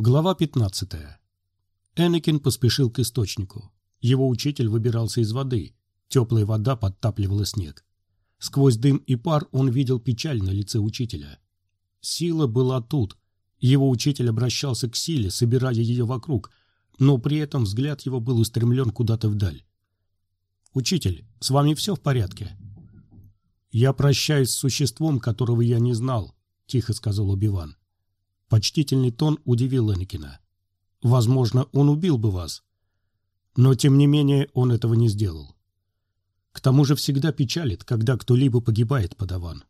Глава 15. Энакин поспешил к источнику. Его учитель выбирался из воды. Теплая вода подтапливала снег. Сквозь дым и пар он видел печаль на лице учителя. Сила была тут. Его учитель обращался к силе, собирая ее вокруг, но при этом взгляд его был устремлен куда-то вдаль. «Учитель, с вами все в порядке?» «Я прощаюсь с существом, которого я не знал», — тихо сказал Убиван. Почтительный тон удивил Энакина. Возможно, он убил бы вас. Но, тем не менее, он этого не сделал. К тому же всегда печалит, когда кто-либо погибает, подаван.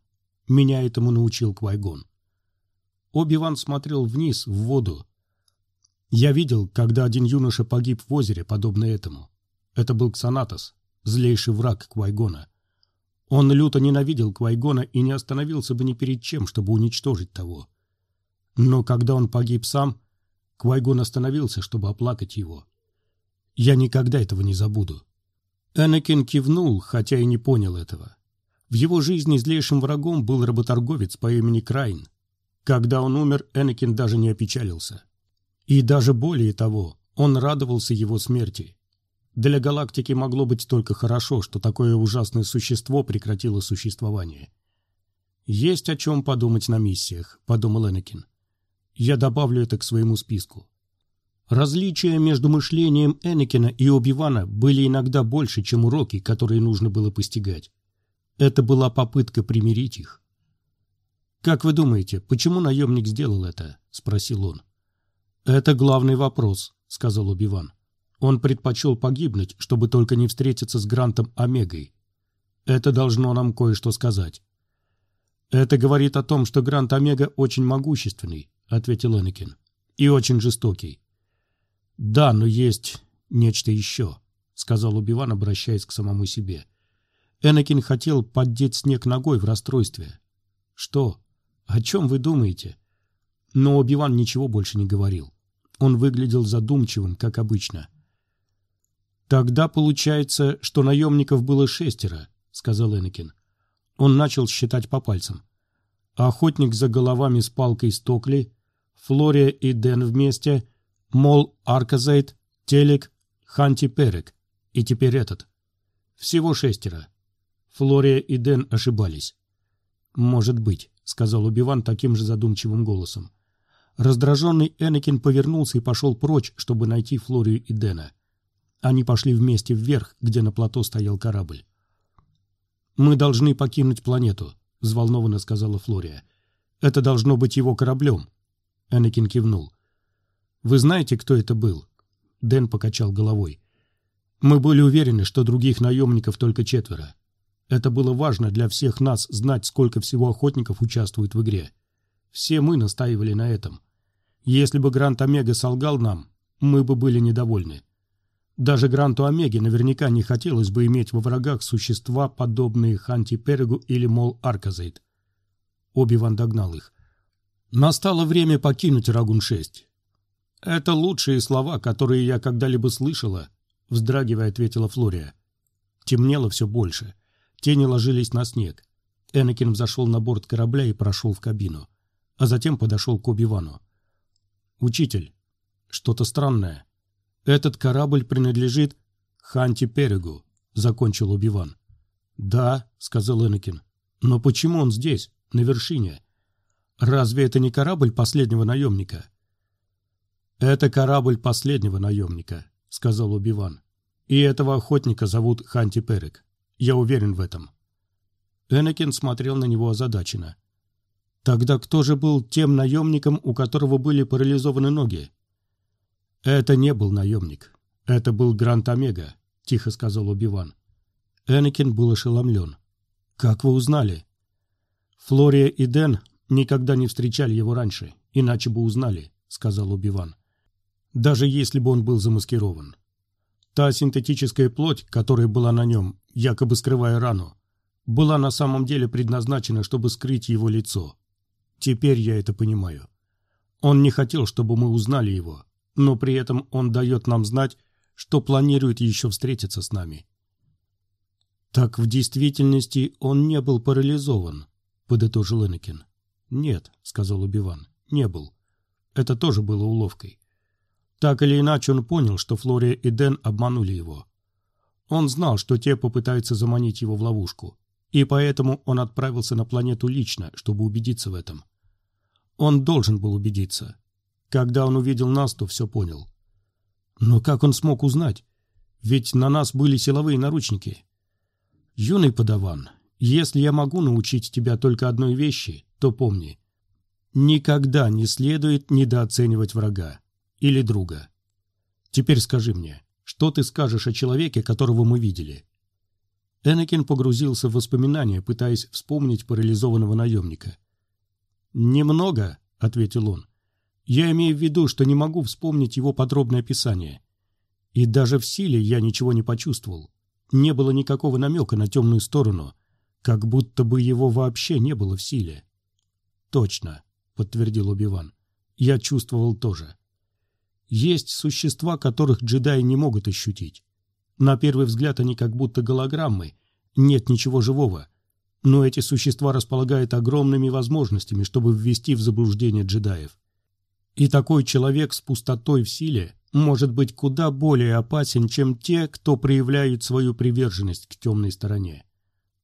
Меня этому научил Квайгон. Оби-Ван смотрел вниз, в воду. Я видел, когда один юноша погиб в озере, подобно этому. Это был Ксанатос, злейший враг Квайгона. Он люто ненавидел Квайгона и не остановился бы ни перед чем, чтобы уничтожить того. Но когда он погиб сам, Квайгон остановился, чтобы оплакать его. Я никогда этого не забуду. Энакин кивнул, хотя и не понял этого. В его жизни злейшим врагом был работорговец по имени Крайн. Когда он умер, Энакин даже не опечалился. И даже более того, он радовался его смерти. Для галактики могло быть только хорошо, что такое ужасное существо прекратило существование. «Есть о чем подумать на миссиях», — подумал Энакин. Я добавлю это к своему списку. Различия между мышлением Энакина и Оби-Вана были иногда больше, чем уроки, которые нужно было постигать. Это была попытка примирить их. «Как вы думаете, почему наемник сделал это?» – спросил он. «Это главный вопрос», – сказал Оби-Ван. «Он предпочел погибнуть, чтобы только не встретиться с Грантом Омегой. Это должно нам кое-что сказать. Это говорит о том, что Грант Омега очень могущественный, — ответил Энакин. «И очень жестокий». «Да, но есть нечто еще», — сказал Убиван, обращаясь к самому себе. Энакин хотел поддеть снег ногой в расстройстве. «Что? О чем вы думаете?» Но Убиван ничего больше не говорил. Он выглядел задумчивым, как обычно. «Тогда получается, что наемников было шестеро», — сказал Энакин. Он начал считать по пальцам. Охотник за головами с палкой Стокли, Флория и Дэн вместе, Мол Арказайт, Телек, Ханти Перек и теперь этот. Всего шестеро. Флория и Дэн ошибались. «Может быть», — сказал Убиван таким же задумчивым голосом. Раздраженный Энакин повернулся и пошел прочь, чтобы найти Флорию и Дэна. Они пошли вместе вверх, где на плато стоял корабль. «Мы должны покинуть планету», — взволнованно сказала Флория. «Это должно быть его кораблем. Энакин кивнул. «Вы знаете, кто это был?» Дэн покачал головой. «Мы были уверены, что других наемников только четверо. Это было важно для всех нас знать, сколько всего охотников участвует в игре. Все мы настаивали на этом. Если бы Грант Омега солгал нам, мы бы были недовольны. Даже Гранту Омеге наверняка не хотелось бы иметь во врагах существа, подобные Ханти Перегу или Мол Арказейд. Оби-Ван догнал их. Настало время покинуть Рагун-6. Это лучшие слова, которые я когда-либо слышала, вздрагивая, ответила Флория. Темнело все больше. Тени ложились на снег. Энакин взошел на борт корабля и прошел в кабину. А затем подошел к Оби-Вану. «Учитель, что-то странное. Этот корабль принадлежит Ханти Перегу», — закончил Оби-Ван. «Да», — сказал Энакин. «Но почему он здесь, на вершине?» Разве это не корабль последнего наемника? Это корабль последнего наемника, сказал Убиван. И этого охотника зовут Ханти Перек. Я уверен в этом. Энакин смотрел на него озадаченно. Тогда кто же был тем наемником, у которого были парализованы ноги? Это не был наемник. Это был Грант Омега, тихо сказал Убиван. Энакин был ошеломлен. Как вы узнали? Флория и Дэн Никогда не встречали его раньше, иначе бы узнали, сказал Убиван. Даже если бы он был замаскирован. Та синтетическая плоть, которая была на нем, якобы скрывая рану, была на самом деле предназначена, чтобы скрыть его лицо. Теперь я это понимаю. Он не хотел, чтобы мы узнали его, но при этом он дает нам знать, что планирует еще встретиться с нами. Так в действительности он не был парализован, подытожил Энакин. «Нет», — сказал Убиван, — «не был. это тоже было уловкой. Так или иначе он понял, что Флория и Дэн обманули его. Он знал, что те попытаются заманить его в ловушку, и поэтому он отправился на планету лично, чтобы убедиться в этом. Он должен был убедиться. Когда он увидел нас, то все понял. Но как он смог узнать? Ведь на нас были силовые наручники. Юный подаван, если я могу научить тебя только одной вещи, то помни. Никогда не следует недооценивать врага или друга. Теперь скажи мне, что ты скажешь о человеке, которого мы видели?» Энакин погрузился в воспоминания, пытаясь вспомнить парализованного наемника. «Немного», — ответил он. «Я имею в виду, что не могу вспомнить его подробное описание. И даже в силе я ничего не почувствовал. Не было никакого намека на темную сторону, как будто бы его вообще не было в силе». «Точно», — подтвердил Убиван. «Я чувствовал тоже. Есть существа, которых джедаи не могут ощутить. На первый взгляд они как будто голограммы, нет ничего живого. Но эти существа располагают огромными возможностями, чтобы ввести в заблуждение джедаев. И такой человек с пустотой в силе может быть куда более опасен, чем те, кто проявляют свою приверженность к темной стороне.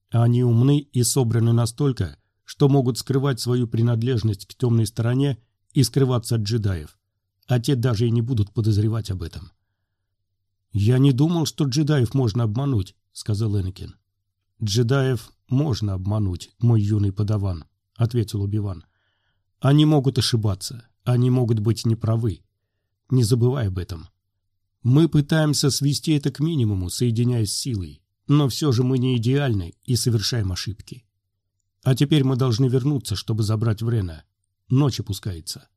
Они умны и собраны настолько, что могут скрывать свою принадлежность к темной стороне и скрываться от джедаев а те даже и не будут подозревать об этом. «Я не думал, что джедаев можно обмануть», — сказал Энакин. «Джедаев можно обмануть, мой юный подаван», — ответил Убиван. «Они могут ошибаться, они могут быть неправы. Не забывай об этом. Мы пытаемся свести это к минимуму, соединяясь с силой, но все же мы не идеальны и совершаем ошибки. А теперь мы должны вернуться, чтобы забрать Врена. Ночь опускается».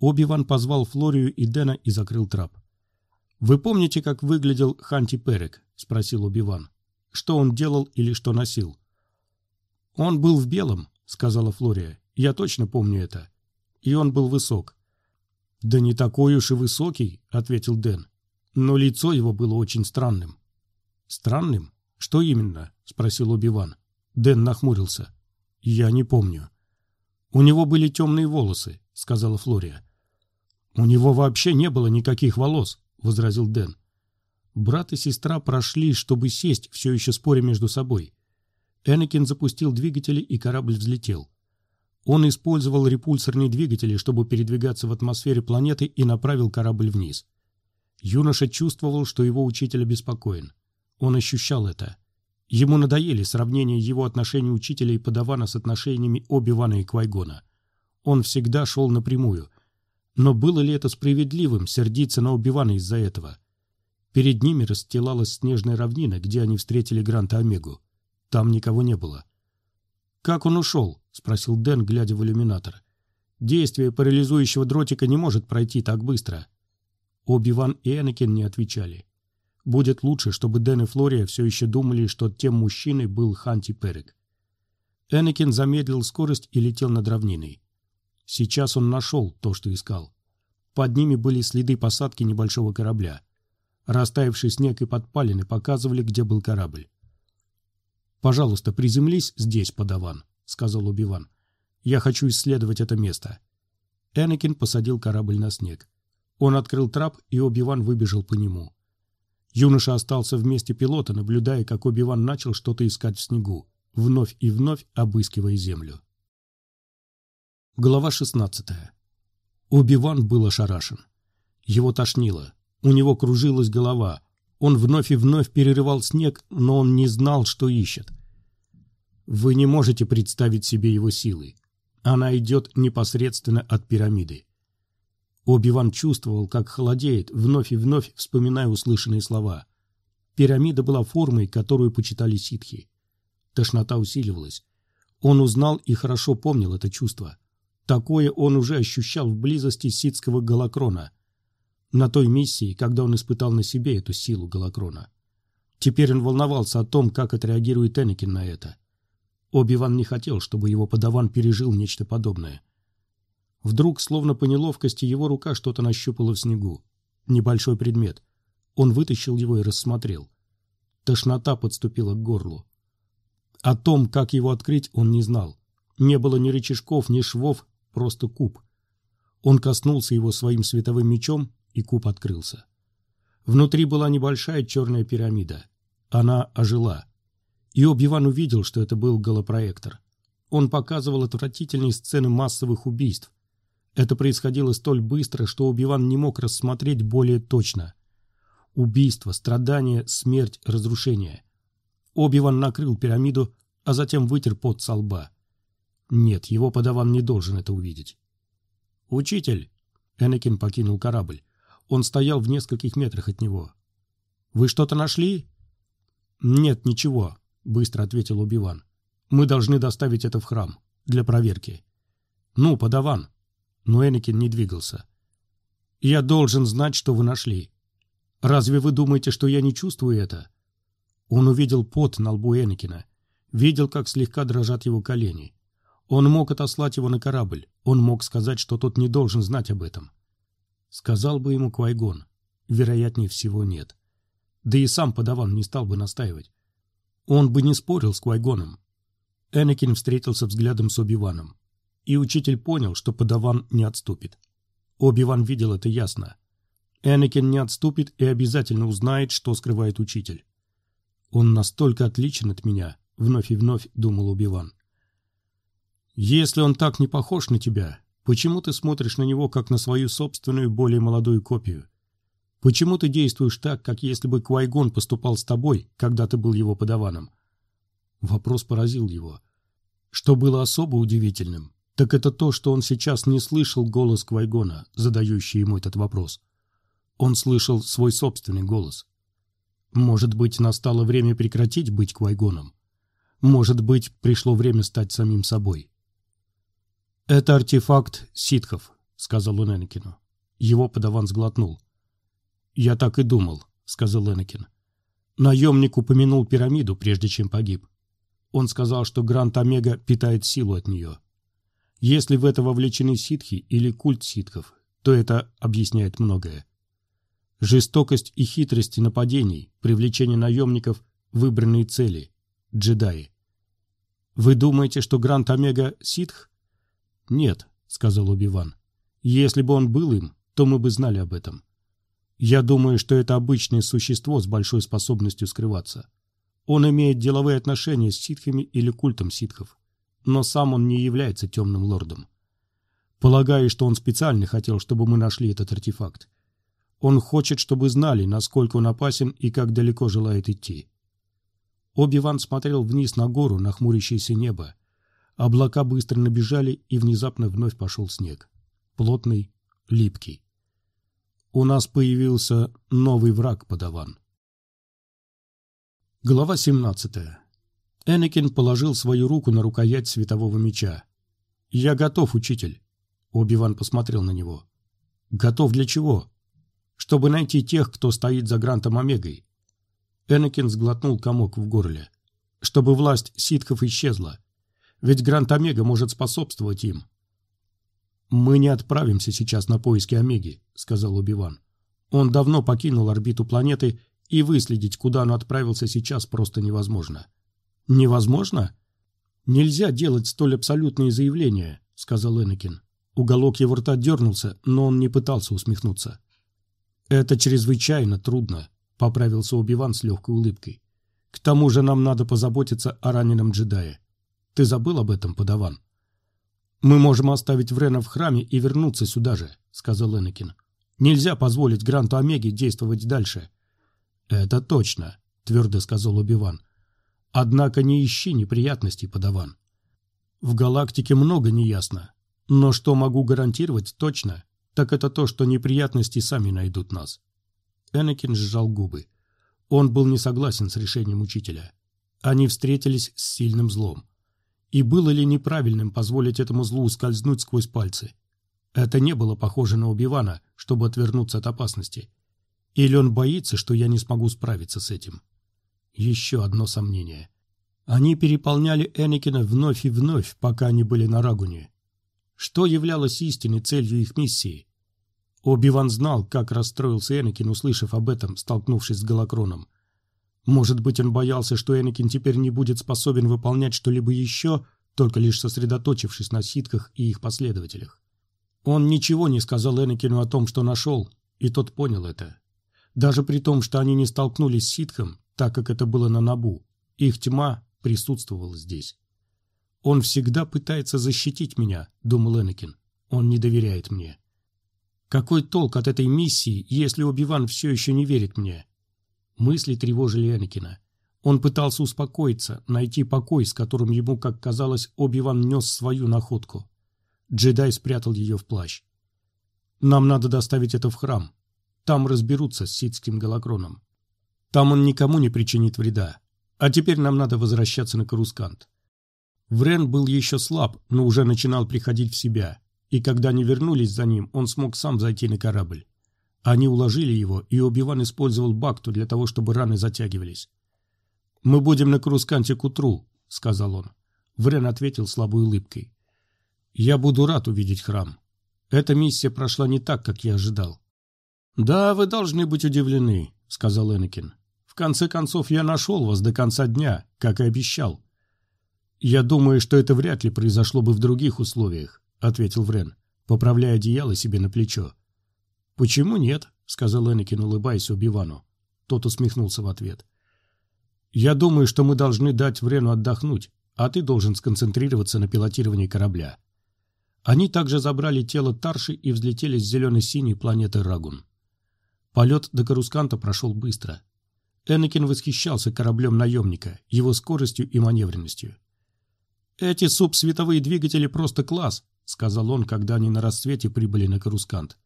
Оби-Ван позвал Флорию и Дэна и закрыл трап. «Вы помните, как выглядел Ханти Перек?» — спросил Оби-Ван. «Что он делал или что носил?» «Он был в белом», — сказала Флория. «Я точно помню это. И он был высок». «Да не такой уж и высокий», — ответил Дэн. «Но лицо его было очень странным». «Странным? Что именно?» — спросил Оби-Ван. Дэн нахмурился. «Я не помню». «У него были темные волосы», — сказала Флория. «У него вообще не было никаких волос», — возразил Дэн. Брат и сестра прошли, чтобы сесть, все еще споря между собой. Энакин запустил двигатели, и корабль взлетел. Он использовал репульсорные двигатели, чтобы передвигаться в атмосфере планеты и направил корабль вниз. Юноша чувствовал, что его учитель обеспокоен. Он ощущал это. Ему надоели сравнения его отношений учителя и подавана с отношениями Оби-Вана и Квайгона. Он всегда шел напрямую, но было ли это справедливым сердиться на Убивана из-за этого? Перед ними расстилалась снежная равнина, где они встретили Гранта Омегу. Там никого не было. «Как он ушел?» — спросил Дэн, глядя в иллюминатор. «Действие парализующего дротика не может пройти так быстро». Оби-Ван и Энакин не отвечали. Будет лучше, чтобы Дэн и Флория все еще думали, что тем мужчиной был Ханти Перек. Энакин замедлил скорость и летел над равниной. Сейчас он нашел то, что искал. Под ними были следы посадки небольшого корабля. Растаявший снег и подпалины показывали, где был корабль. «Пожалуйста, приземлись здесь, подаван», — сказал Убиван. «Я хочу исследовать это место». Энакин посадил корабль на снег. Он открыл трап, и Оби-Ван выбежал по нему. Юноша остался вместе пилота, наблюдая, как Оби-Ван начал что-то искать в снегу, вновь и вновь обыскивая землю. Глава 16. Оби-Ван был ошарашен. Его тошнило. У него кружилась голова. Он вновь и вновь перерывал снег, но он не знал, что ищет. Вы не можете представить себе его силы. Она идет непосредственно от пирамиды. Оби-Ван чувствовал, как холодеет, вновь и вновь вспоминая услышанные слова. Пирамида была формой, которую почитали ситхи. Тошнота усиливалась. Он узнал и хорошо помнил это чувство. Такое он уже ощущал в близости ситского Галакрона. На той миссии, когда он испытал на себе эту силу Галакрона. Теперь он волновался о том, как отреагирует Энакин на это. Оби-Ван не хотел, чтобы его подаван пережил нечто подобное. Вдруг, словно по неловкости, его рука что-то нащупала в снегу. Небольшой предмет. Он вытащил его и рассмотрел. Тошнота подступила к горлу. О том, как его открыть, он не знал. Не было ни рычажков, ни швов, просто куб. Он коснулся его своим световым мечом, и куб открылся. Внутри была небольшая черная пирамида. Она ожила. И Оби-Ван увидел, что это был голопроектор. Он показывал отвратительные сцены массовых убийств. Это происходило столь быстро, что Оби-Ван не мог рассмотреть более точно. Убийство, страдания, смерть, разрушение. Оби-Ван накрыл пирамиду, а затем вытер пот со лба. Нет, его подаван не должен это увидеть. «Учитель!» Энакин покинул корабль. Он стоял в нескольких метрах от него. «Вы что-то нашли?» «Нет, ничего», — быстро ответил Убиван. «Мы должны доставить это в храм. Для проверки». «Ну, подаван». Но Энакин не двигался. «Я должен знать, что вы нашли. Разве вы думаете, что я не чувствую это?» Он увидел пот на лбу Энакина, видел, как слегка дрожат его колени. Он мог отослать его на корабль, он мог сказать, что тот не должен знать об этом. Сказал бы ему Квайгон. Вероятнее всего, нет. Да и сам подаван не стал бы настаивать. Он бы не спорил с Квайгоном. Энакин встретился взглядом с Оби-Ваном. И учитель понял, что подаван не отступит. Оби-Ван видел это ясно. Энакин не отступит и обязательно узнает, что скрывает учитель. Он настолько отличен от меня, вновь и вновь думал Оби-Ван. Если он так не похож на тебя, почему ты смотришь на него как на свою собственную, более молодую копию? Почему ты действуешь так, как если бы Квайгон поступал с тобой, когда ты был его подаваном? Вопрос поразил его. Что было особо удивительным, так это то, что он сейчас не слышал голос Квайгона, задающий ему этот вопрос. Он слышал свой собственный голос. Может быть, настало время прекратить быть Квайгоном? Может быть, пришло время стать самим собой? «Это артефакт ситхов», — сказал он Энакину. Его подаван сглотнул. «Я так и думал», — сказал Энакин. Наемник упомянул пирамиду, прежде чем погиб. Он сказал, что Грант Омега питает силу от нее. Если в это вовлечены ситхи или культ ситхов, то это объясняет многое. Жестокость и хитрость нападений, привлечение наемников, выбранные цели, джедаи. Вы думаете, что Грант Омега ситх? Нет, сказал Убиван. Если бы он был им, то мы бы знали об этом. Я думаю, что это обычное существо с большой способностью скрываться. Он имеет деловые отношения с ситхами или культом ситхов, но сам он не является темным лордом. Полагаю, что он специально хотел, чтобы мы нашли этот артефакт. Он хочет, чтобы знали, насколько он опасен и как далеко желает идти. Оби-Ван смотрел вниз на гору, на хмурящееся небо. Облака быстро набежали, и внезапно вновь пошел снег. Плотный, липкий. У нас появился новый враг, подаван. Глава 17. Энакин положил свою руку на рукоять светового меча. «Я готов, учитель». Оби-Ван посмотрел на него. «Готов для чего?» «Чтобы найти тех, кто стоит за Грантом Омегой». Энакин сглотнул комок в горле. «Чтобы власть ситхов исчезла. Ведь Грант Омега может способствовать им. «Мы не отправимся сейчас на поиски Омеги», — сказал Убиван. «Он давно покинул орбиту планеты, и выследить, куда он отправился сейчас, просто невозможно». «Невозможно?» «Нельзя делать столь абсолютные заявления», — сказал Энакин. Уголок его рта дернулся, но он не пытался усмехнуться. «Это чрезвычайно трудно», — поправился Убиван с легкой улыбкой. «К тому же нам надо позаботиться о раненом джедае. Ты забыл об этом, подаван?» «Мы можем оставить Врена в храме и вернуться сюда же», — сказал Энакин. «Нельзя позволить Гранту Омеге действовать дальше». «Это точно», — твердо сказал Убиван. «Однако не ищи неприятностей, подаван. В галактике много неясно, но что могу гарантировать точно, так это то, что неприятности сами найдут нас». Энакин сжал губы. Он был не согласен с решением учителя. Они встретились с сильным злом. И было ли неправильным позволить этому злу ускользнуть сквозь пальцы? Это не было похоже на Убивана, чтобы отвернуться от опасности. Или он боится, что я не смогу справиться с этим? Еще одно сомнение. Они переполняли Энакина вновь и вновь, пока они были на Рагуне. Что являлось истинной целью их миссии? Оби-Ван знал, как расстроился Энакин, услышав об этом, столкнувшись с Галакроном. Может быть, он боялся, что Энакин теперь не будет способен выполнять что-либо еще, только лишь сосредоточившись на ситках и их последователях. Он ничего не сказал Энакину о том, что нашел, и тот понял это. Даже при том, что они не столкнулись с ситхом, так как это было на Набу, их тьма присутствовала здесь. «Он всегда пытается защитить меня», — думал Энакин. «Он не доверяет мне». «Какой толк от этой миссии, если Оби-Ван все еще не верит мне?» Мысли тревожили Энакина. Он пытался успокоиться, найти покой, с которым ему, как казалось, Оби-Ван нес свою находку. Джедай спрятал ее в плащ. «Нам надо доставить это в храм. Там разберутся с ситским голокроном. Там он никому не причинит вреда. А теперь нам надо возвращаться на Карускант». Врен был еще слаб, но уже начинал приходить в себя, и когда они вернулись за ним, он смог сам зайти на корабль. Они уложили его, и Оби-Ван использовал Бакту для того, чтобы раны затягивались. «Мы будем на Карусканте к утру», — сказал он. Врен ответил слабой улыбкой. «Я буду рад увидеть храм. Эта миссия прошла не так, как я ожидал». «Да, вы должны быть удивлены», — сказал Энакин. «В конце концов, я нашел вас до конца дня, как и обещал». «Я думаю, что это вряд ли произошло бы в других условиях», — ответил Врен, поправляя одеяло себе на плечо. «Почему нет?» — сказал Энакин, улыбаясь Убивану. Тот усмехнулся в ответ. Я думаю, что мы должны дать Врену отдохнуть, а ты должен сконцентрироваться на пилотировании корабля. Они также забрали тело Тарши и взлетели с зелено-синей планеты Рагун. Полет до Карусканта прошел быстро. Энакин восхищался кораблем наемника, его скоростью и маневренностью. «Эти субсветовые двигатели просто класс», — сказал он, когда они на рассвете прибыли на Карускант.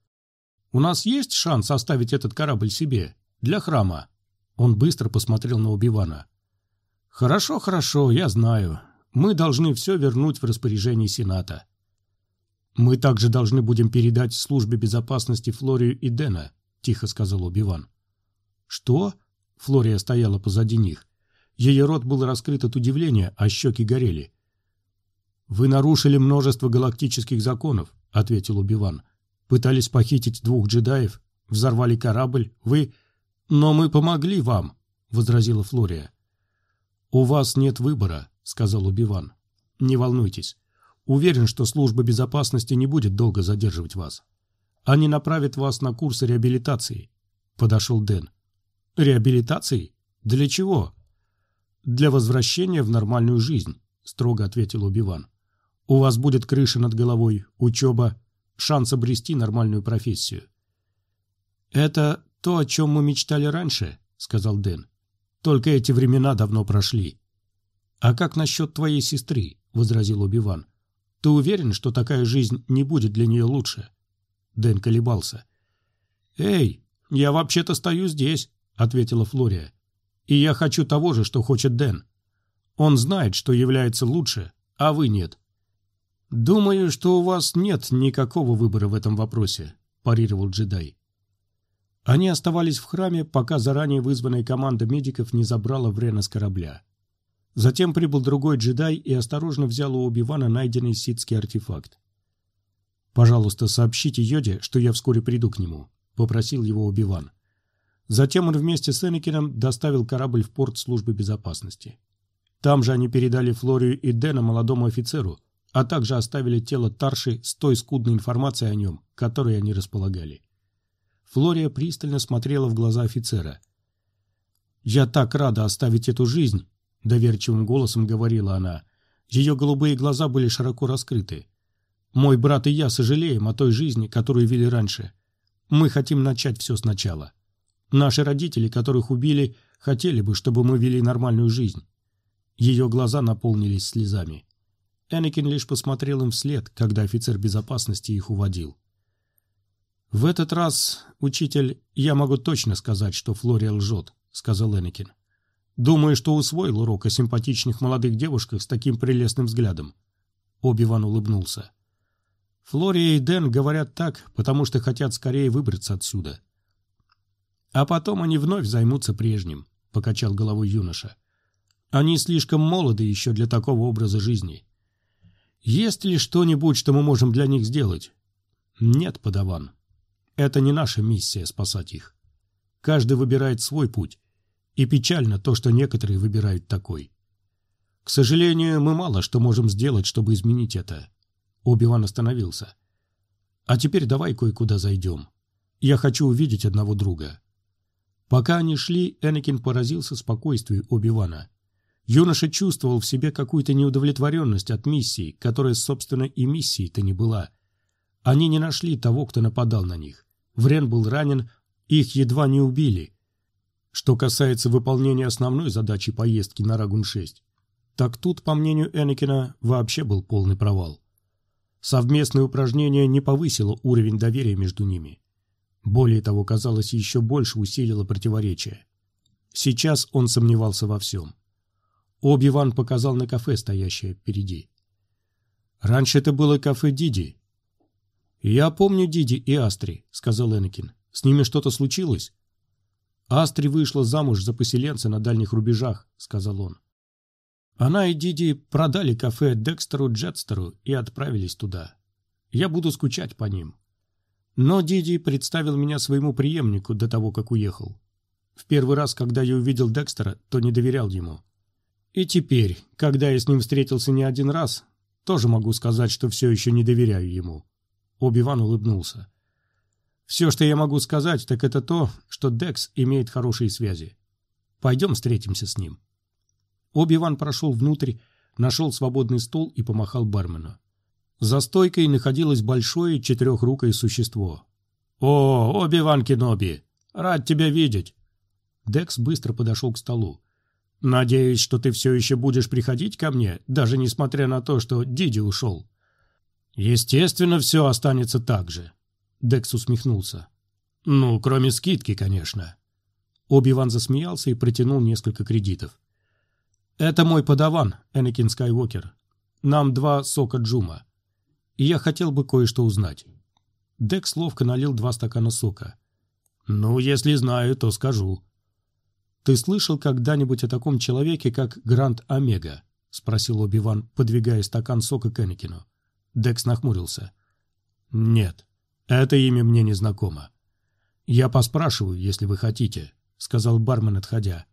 «У нас есть шанс оставить этот корабль себе, для храма?» Он быстро посмотрел на Убивана. «Хорошо, хорошо, я знаю. Мы должны все вернуть в распоряжение Сената. Мы также должны будем передать службе безопасности Флорию и Дэна», — тихо сказал Убиван. «Что?» — Флория стояла позади них. Ее рот был раскрыт от удивления, а щеки горели. «Вы нарушили множество галактических законов», — ответил Убиван. «Пытались похитить двух джедаев, взорвали корабль, вы...» «Но мы помогли вам», — возразила Флория. «У вас нет выбора», — сказал Убиван. «Не волнуйтесь. Уверен, что служба безопасности не будет долго задерживать вас. Они направят вас на курсы реабилитации», — подошел Дэн. «Реабилитации? Для чего?» «Для возвращения в нормальную жизнь», — строго ответил Убиван. «У вас будет крыша над головой, учеба, шанс обрести нормальную профессию». «Это «То, о чем мы мечтали раньше», — сказал Дэн. «Только эти времена давно прошли». «А как насчет твоей сестры?» — возразил Убиван. «Ты уверен, что такая жизнь не будет для нее лучше?» Дэн колебался. «Эй, я вообще-то стою здесь», — ответила Флория. «И я хочу того же, что хочет Дэн. Он знает, что является лучше, а вы нет». «Думаю, что у вас нет никакого выбора в этом вопросе», – парировал джедай. Они оставались в храме, пока заранее вызванная команда медиков не забрала Врена с корабля. Затем прибыл другой джедай и осторожно взял у Оби-Вана найденный ситский артефакт. «Пожалуйста, сообщите Йоде, что я вскоре приду к нему», — попросил его Оби-Ван. Затем он вместе с Энакином доставил корабль в порт службы безопасности. Там же они передали Флорию и Дэна молодому офицеру, а также оставили тело Тарши с той скудной информацией о нем, которой они располагали. Флория пристально смотрела в глаза офицера. «Я так рада оставить эту жизнь», — доверчивым голосом говорила она. Ее голубые глаза были широко раскрыты. «Мой брат и я сожалеем о той жизни, которую вели раньше. Мы хотим начать все сначала. Наши родители, которых убили, хотели бы, чтобы мы вели нормальную жизнь». Ее глаза наполнились слезами. Энакин лишь посмотрел им вслед, когда офицер безопасности их уводил. «В этот раз, учитель, я могу точно сказать, что Флория лжет», — сказал Энакин. «Думаю, что усвоил урок о симпатичных молодых девушках с таким прелестным взглядом». Оби-Ван улыбнулся. «Флория и Дэн говорят так, потому что хотят скорее выбраться отсюда». «А потом они вновь займутся прежним», — покачал головой юноша. «Они слишком молоды еще для такого образа жизни. Есть ли что-нибудь, что мы можем для них сделать?» «Нет, подаван. Это не наша миссия спасать их. Каждый выбирает свой путь, и печально то, что некоторые выбирают такой. К сожалению, мы мало что можем сделать, чтобы изменить это. Оби-Ван остановился. А теперь давай кое-куда зайдем. Я хочу увидеть одного друга». Пока они шли, Энакин поразился спокойствию Оби-Вана. Юноша чувствовал в себе какую-то неудовлетворенность от миссии, которая, собственно, и миссией-то не была. Они не нашли того, кто нападал на них. Врен был ранен, их едва не убили. Что касается выполнения основной задачи поездки на Рагун-6, так тут, по мнению Энакина, вообще был полный провал. Совместное упражнение не повысило уровень доверия между ними. Более того, казалось, еще больше усилило противоречие. Сейчас он сомневался во всем. Оби-Ван показал на кафе, стоящее впереди. «Раньше это было кафе Диди». «Я помню Диди и Астри», — сказал Энакин. «С ними что-то случилось?» «Астри вышла замуж за поселенца на дальних рубежах», — сказал он. Она и Диди продали кафе Декстеру Джетстеру и отправились туда. Я буду скучать по ним. Но Диди представил меня своему преемнику до того, как уехал. В первый раз, когда я увидел Декстера, то не доверял ему. И теперь, когда я с ним встретился не один раз, тоже могу сказать, что все еще не доверяю ему. Оби-Ван улыбнулся. Все, что я могу сказать, так это то, что Декс имеет хорошие связи. Пойдем встретимся с ним. Оби-Ван прошел внутрь, нашел свободный стол и помахал бармену. За стойкой находилось большое четырехрукое существо. «О, Оби-Ван Кеноби! Рад тебя видеть!» Декс быстро подошел к столу. «Надеюсь, что ты все еще будешь приходить ко мне, даже несмотря на то, что Диди ушел». «Естественно, все останется так же», — Декс усмехнулся. «Ну, кроме скидки, конечно». Оби-Ван засмеялся и протянул несколько кредитов. «Это мой подаван, Энакин Скайуокер. Нам два сока Джума. И я хотел бы кое-что узнать». Декс ловко налил два стакана сока. «Ну, если знаю, то скажу». «Ты слышал когда-нибудь о таком человеке, как Грант Омега?» — спросил Оби-Ван, подвигая стакан сока к Энакину. Декс нахмурился. «Нет, это имя мне не знакомо. Я поспрашиваю, если вы хотите», — сказал бармен, отходя.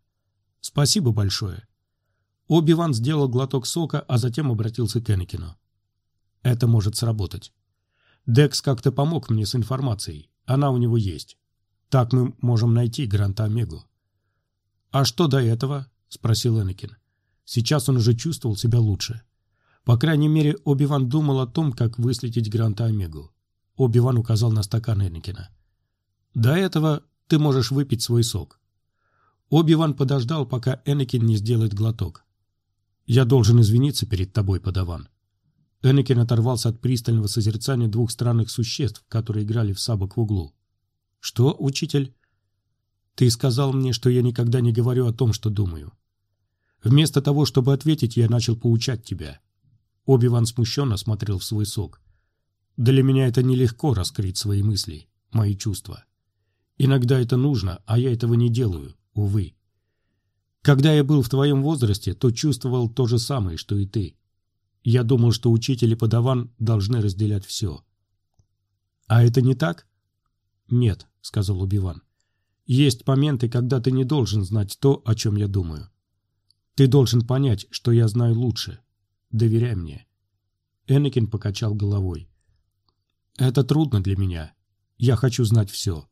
«Спасибо большое. Оби-Ван сделал глоток сока, а затем обратился к Энакину. «Это может сработать. Декс как-то помог мне с информацией. Она у него есть. Так мы можем найти Гранта Омегу». «А что до этого?» — спросил Энакин. Сейчас он уже чувствовал себя лучше. По крайней мере, Оби-Ван думал о том, как выследить Гранта Омегу. Оби-Ван указал на стакан Энакина. «До этого ты можешь выпить свой сок». Оби-Ван подождал, пока Энакин не сделает глоток. «Я должен извиниться перед тобой, подаван». Энакин оторвался от пристального созерцания двух странных существ, которые играли в сабок в углу. «Что, учитель?» «Ты сказал мне, что я никогда не говорю о том, что думаю. Вместо того, чтобы ответить, я начал поучать тебя». Оби-Ван смущенно смотрел в свой сок. «Для меня это нелегко раскрыть свои мысли, мои чувства. Иногда это нужно, а я этого не делаю, увы. Когда я был в твоем возрасте, то чувствовал то же самое, что и ты. Я думал, что учитель и подаван должны разделять все. А это не так? Нет, сказал Убиван. Есть моменты, когда ты не должен знать то, о чем я думаю. Ты должен понять, что я знаю лучше. Доверяй мне. Энакин покачал головой. Это трудно для меня. Я хочу знать все.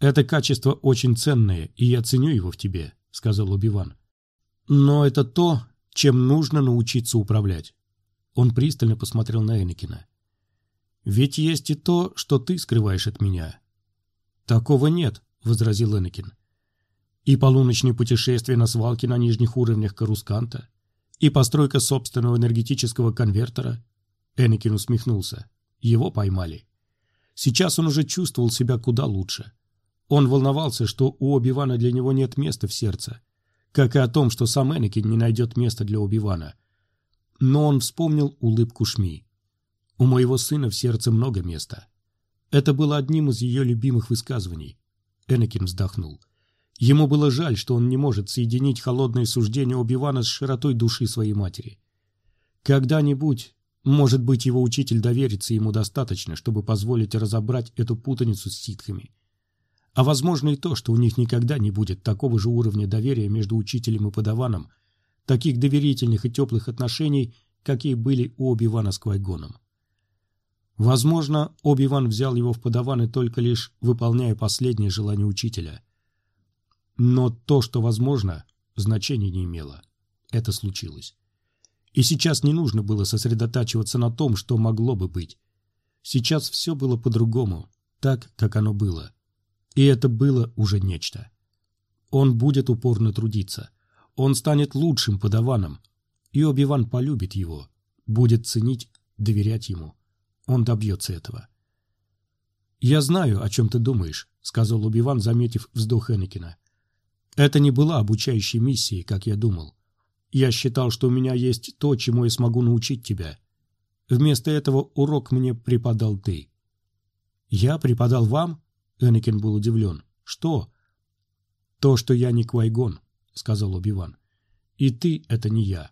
Это качество очень ценное, и я ценю его в тебе сказал Убиван. Но это то, чем нужно научиться управлять. Он пристально посмотрел на Энакина. Ведь есть и то, что ты скрываешь от меня. Такого нет, возразил Энакин. И полуночные путешествия на свалке на нижних уровнях Карусканта, и постройка собственного энергетического конвертера. Энакин усмехнулся. Его поймали. Сейчас он уже чувствовал себя куда лучше. Он волновался, что у Оби-Вана для него нет места в сердце, как и о том, что сам Энакин не найдет места для Оби-Вана. Но он вспомнил улыбку Шми. «У моего сына в сердце много места». Это было одним из ее любимых высказываний. Энакин вздохнул. Ему было жаль, что он не может соединить холодное суждение Оби-Вана с широтой души своей матери. Когда-нибудь, может быть, его учитель доверится ему достаточно, чтобы позволить разобрать эту путаницу с ситхами – а возможно и то, что у них никогда не будет такого же уровня доверия между учителем и подаваном, таких доверительных и теплых отношений, какие были у Оби-Вана с Квайгоном. Возможно, Оби-Ван взял его в подаваны только лишь выполняя последнее желание учителя. Но то, что возможно, значения не имело. Это случилось. И сейчас не нужно было сосредотачиваться на том, что могло бы быть. Сейчас все было по-другому, так, как оно было. И это было уже нечто. Он будет упорно трудиться. Он станет лучшим подаваном. И Оби-Ван полюбит его, будет ценить, доверять ему. Он добьется этого. «Я знаю, о чем ты думаешь», — сказал Оби-Ван, заметив вздох Энакина. «Это не была обучающей миссией, как я думал. Я считал, что у меня есть то, чему я смогу научить тебя. Вместо этого урок мне преподал ты». «Я преподал вам?» — Энакин был удивлен. «Что?» «То, что я не Квайгон», — сказал Оби-Ван. «И ты — это не я».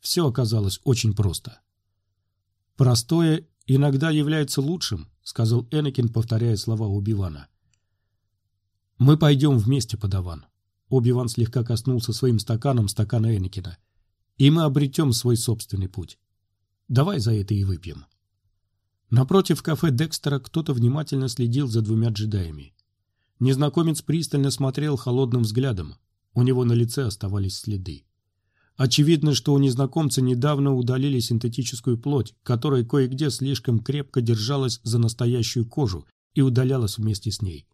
Все оказалось очень просто. Простое иногда является лучшим», — сказал Энакин, повторяя слова Оби-Вана. «Мы пойдем вместе, подаван». Оби-Ван слегка коснулся своим стаканом стакана Энакина. «И мы обретем свой собственный путь. Давай за это и выпьем». Напротив кафе Декстера кто-то внимательно следил за двумя джедаями. Незнакомец пристально смотрел холодным взглядом. У него на лице оставались следы. Очевидно, что у незнакомца недавно удалили синтетическую плоть, которая кое-где слишком крепко держалась за настоящую кожу и удалялась вместе с ней.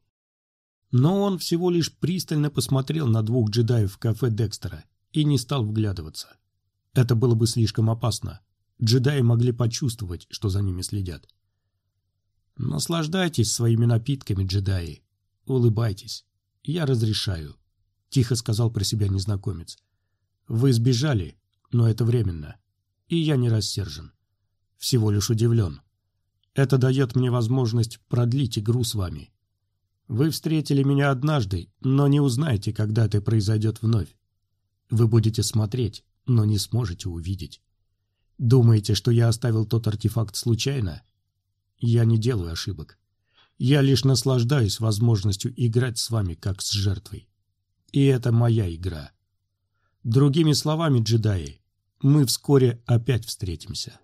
Но он всего лишь пристально посмотрел на двух джедаев в кафе Декстера и не стал вглядываться. Это было бы слишком опасно. Джедаи могли почувствовать, что за ними следят. «Наслаждайтесь своими напитками, джедаи. Улыбайтесь. Я разрешаю», — тихо сказал про себя незнакомец. — вы сбежали, но это временно. И я не рассержен. Всего лишь удивлен. Это дает мне возможность продлить игру с вами. Вы встретили меня однажды, но не узнаете, когда это произойдет вновь. Вы будете смотреть, но не сможете увидеть. Думаете, что я оставил тот артефакт случайно? Я не делаю ошибок. Я лишь наслаждаюсь возможностью играть с вами как с жертвой. И это моя игра. Другими словами, джедаи, мы вскоре опять встретимся.